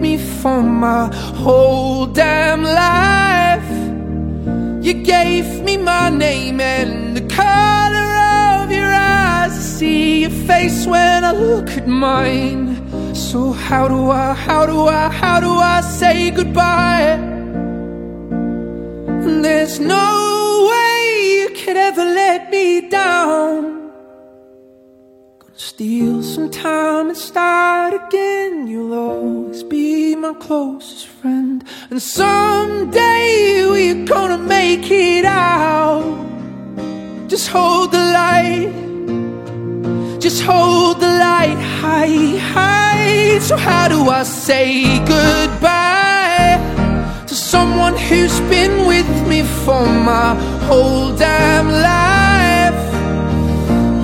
me for my whole damn life? You gave me my name and the color of your eyes. I see your face when I look at mine. So, how do I, how do I, how do I say goodbye? And there's no way you could ever let me down. Steal some time and start again. You'll always be my closest friend. And someday we're gonna make it out. Just hold the light. Just hold the light high, high. So, how do I say goodbye to someone who's been with me for my whole damn life?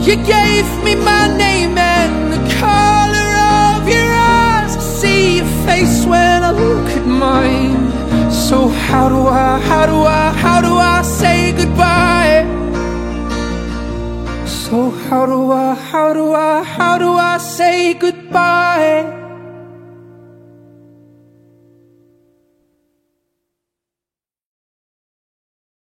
You gave me my name and the color of your eyes. I see your face when I look at mine. So, how do I, how do I, how do I say goodbye? So how do I, how do I, how do I say goodbye?